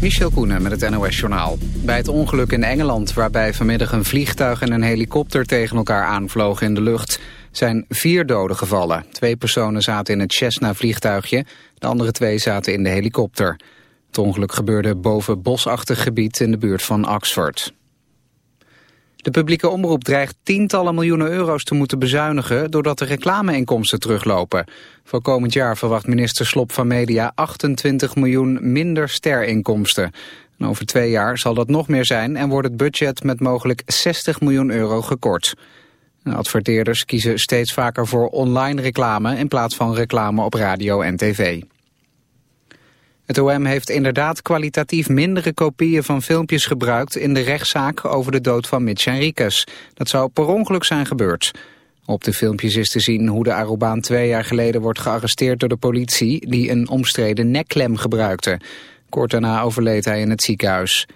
Michel Koenen met het NOS-journaal. Bij het ongeluk in Engeland, waarbij vanmiddag een vliegtuig en een helikopter tegen elkaar aanvlogen in de lucht, zijn vier doden gevallen. Twee personen zaten in het Cessna-vliegtuigje, de andere twee zaten in de helikopter. Het ongeluk gebeurde boven bosachtig gebied in de buurt van Oxford. De publieke omroep dreigt tientallen miljoenen euro's te moeten bezuinigen... doordat de reclameinkomsten teruglopen. Voor komend jaar verwacht minister Slop van Media 28 miljoen minder sterinkomsten. En over twee jaar zal dat nog meer zijn en wordt het budget met mogelijk 60 miljoen euro gekort. adverteerders kiezen steeds vaker voor online reclame in plaats van reclame op radio en tv. Het OM heeft inderdaad kwalitatief mindere kopieën van filmpjes gebruikt in de rechtszaak over de dood van Mitch Henriquez. Dat zou per ongeluk zijn gebeurd. Op de filmpjes is te zien hoe de Arubaan twee jaar geleden wordt gearresteerd door de politie die een omstreden nekklem gebruikte. Kort daarna overleed hij in het ziekenhuis.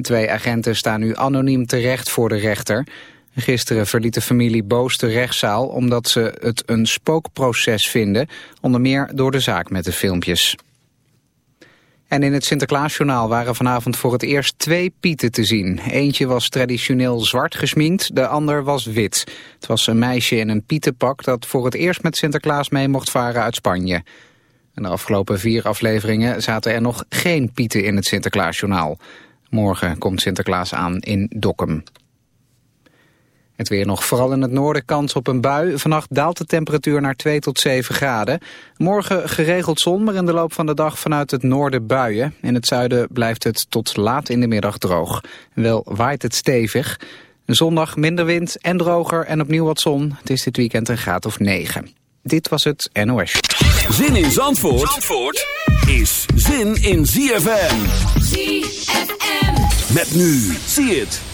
Twee agenten staan nu anoniem terecht voor de rechter. Gisteren verliet de familie boos de rechtszaal omdat ze het een spookproces vinden, onder meer door de zaak met de filmpjes. En in het Sinterklaasjournaal waren vanavond voor het eerst twee pieten te zien. Eentje was traditioneel zwart gesminkt, de ander was wit. Het was een meisje in een pietenpak dat voor het eerst met Sinterklaas mee mocht varen uit Spanje. En de afgelopen vier afleveringen zaten er nog geen pieten in het Sinterklaasjournaal. Morgen komt Sinterklaas aan in Dokkum. Het weer nog vooral in het noorden kans op een bui. Vannacht daalt de temperatuur naar 2 tot 7 graden. Morgen geregeld zon, maar in de loop van de dag vanuit het noorden buien. In het zuiden blijft het tot laat in de middag droog. Wel waait het stevig. Zondag minder wind en droger en opnieuw wat zon. Het is dit weekend een graad of 9. Dit was het NOS. Zin in Zandvoort, Zandvoort is zin in ZFM. ZFM. Met nu, zie het.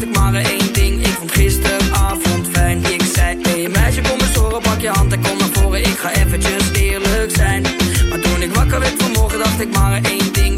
ik maar één ding.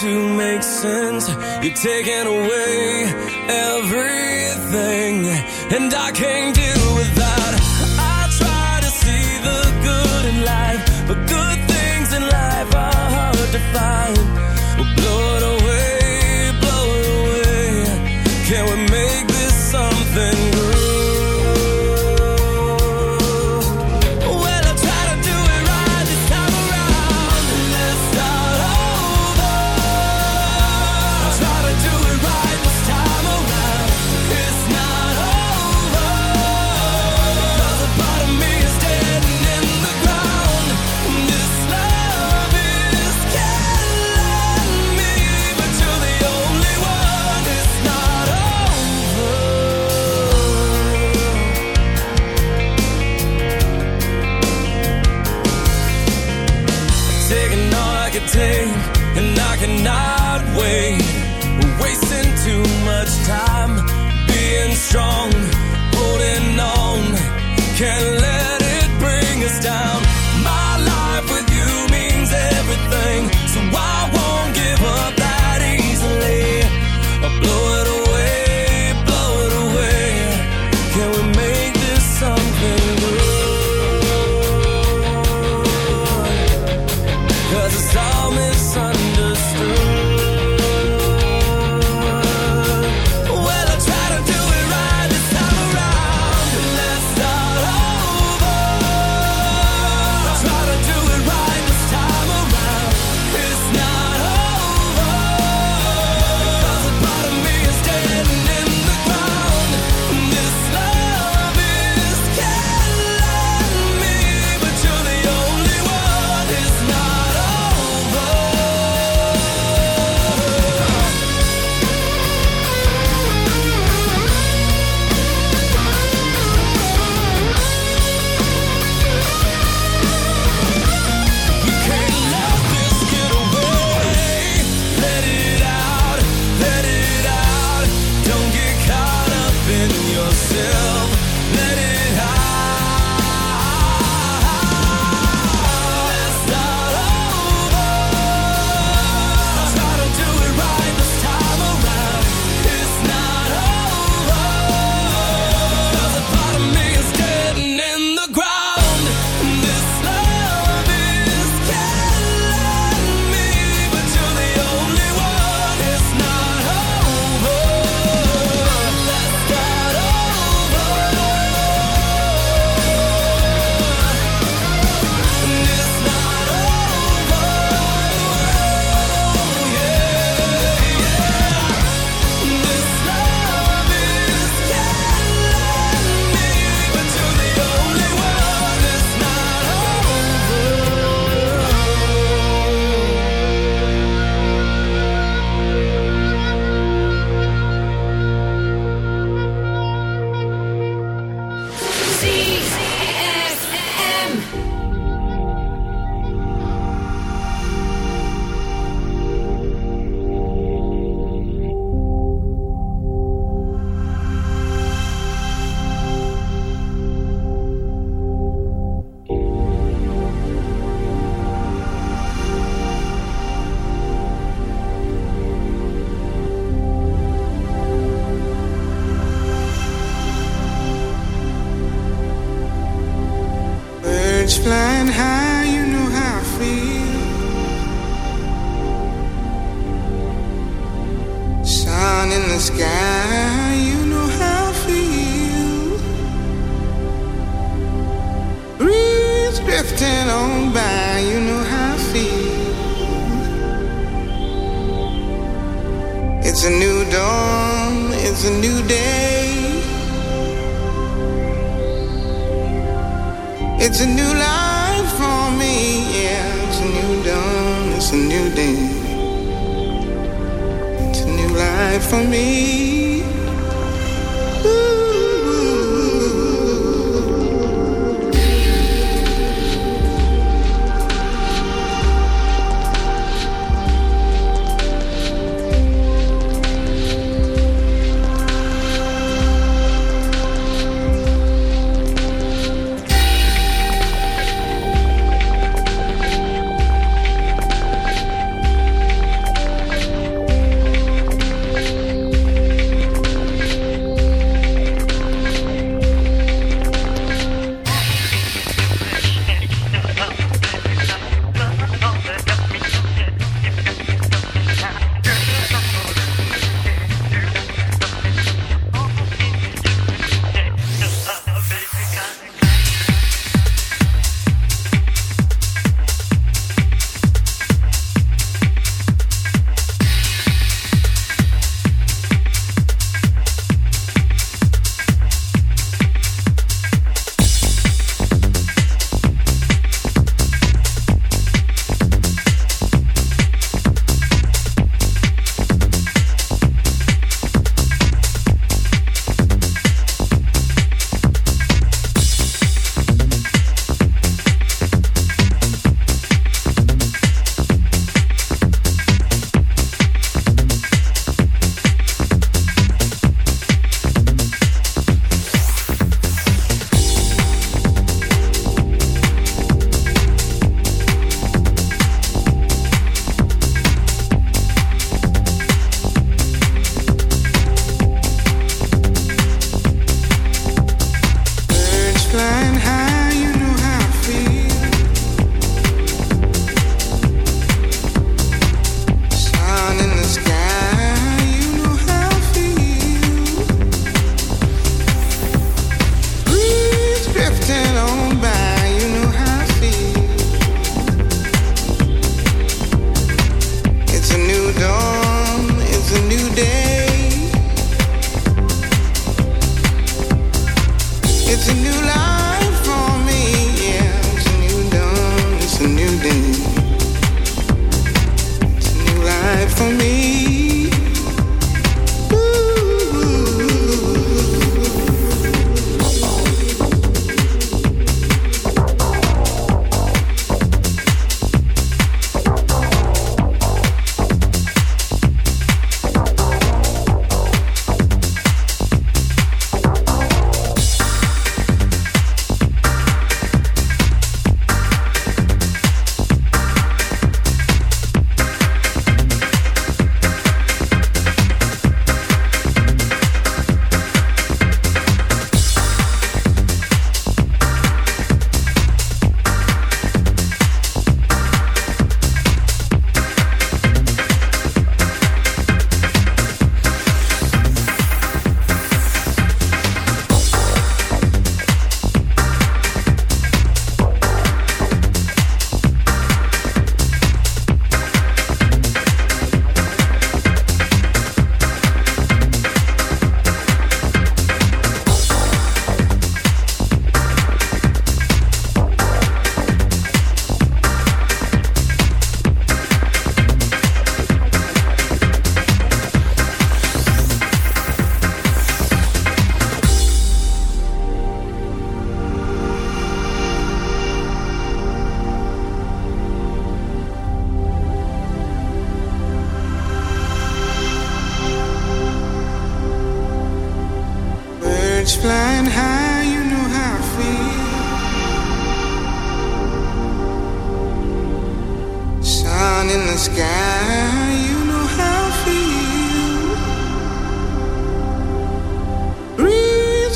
To make sense. You're taking away everything, for me.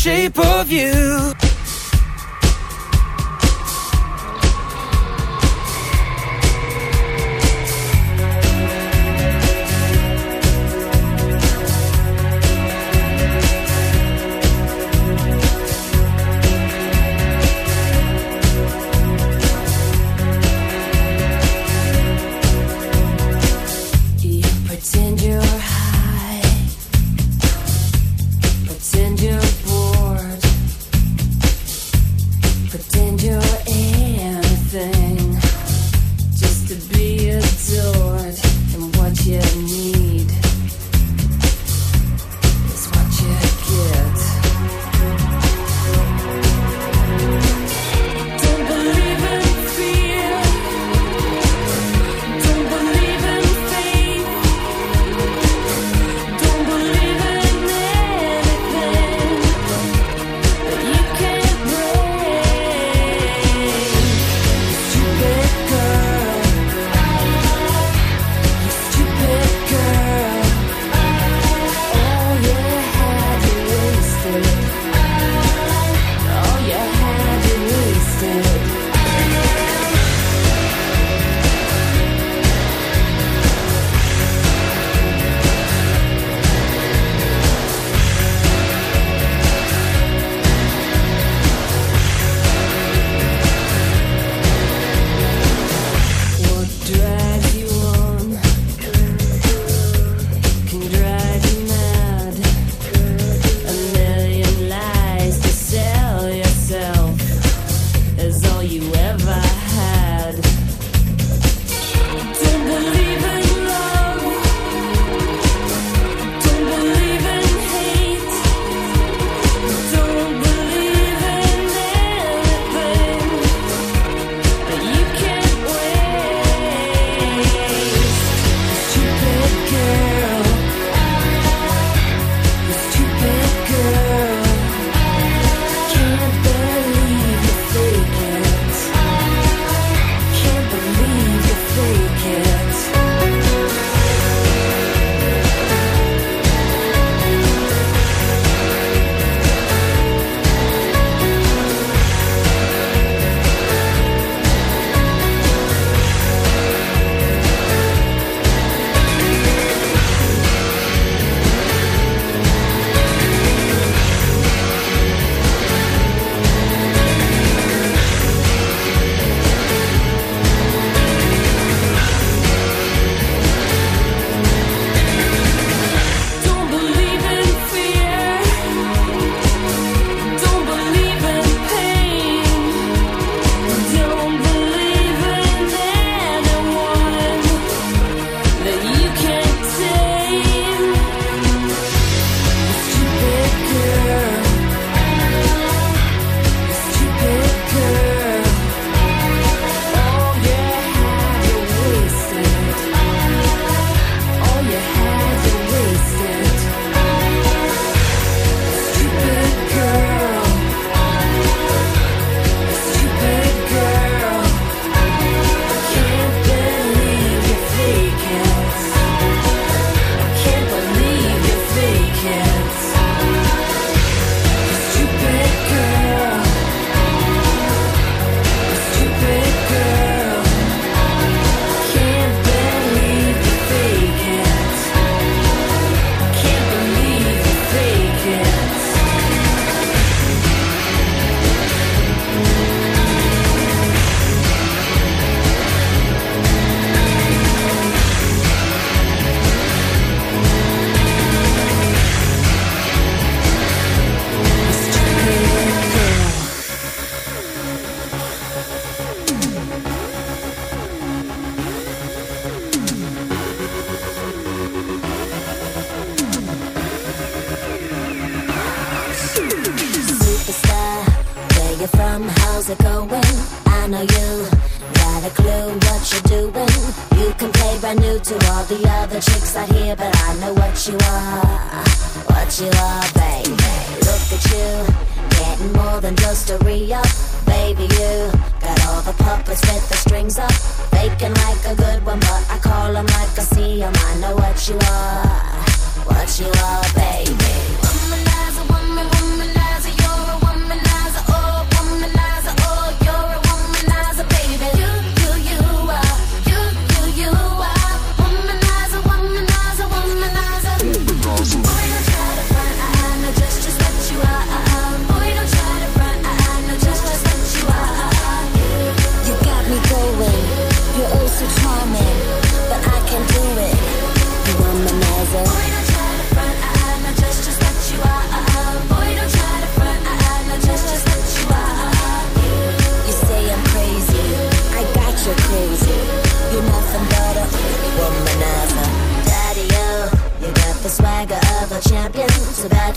shape of you.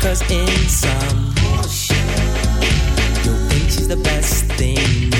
Cause in some, your pinch is the best thing.